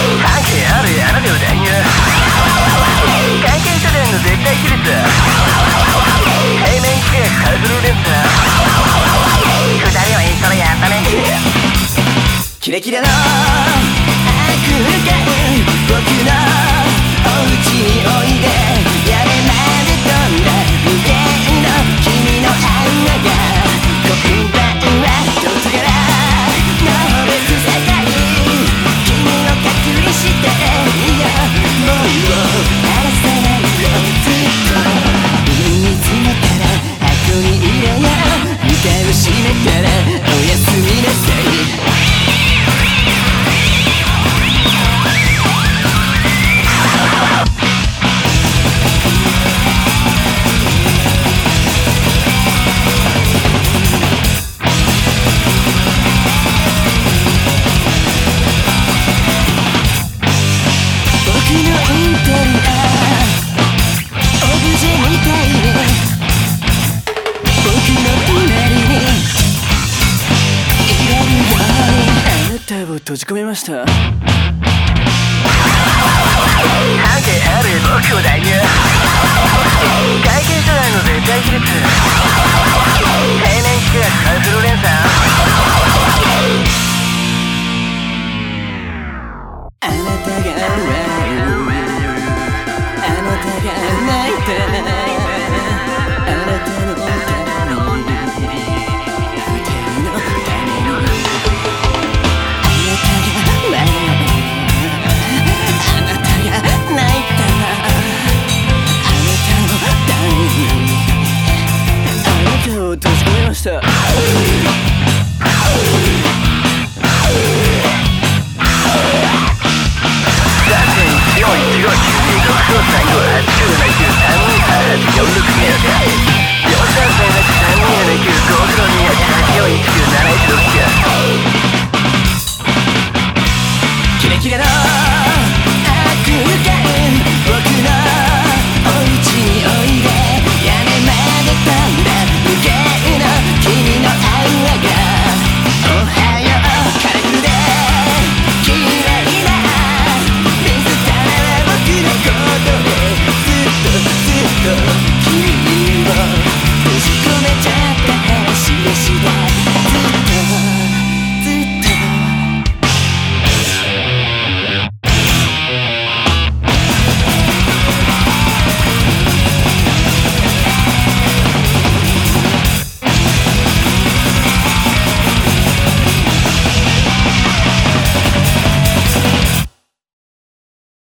休憩の檻の中へそっと体を閉じ込めましたキ閉じ込めました。関係ある僕を代入会計所内の絶対比率定年規約サイクル連鎖あなたが笑う。あなたが泣いた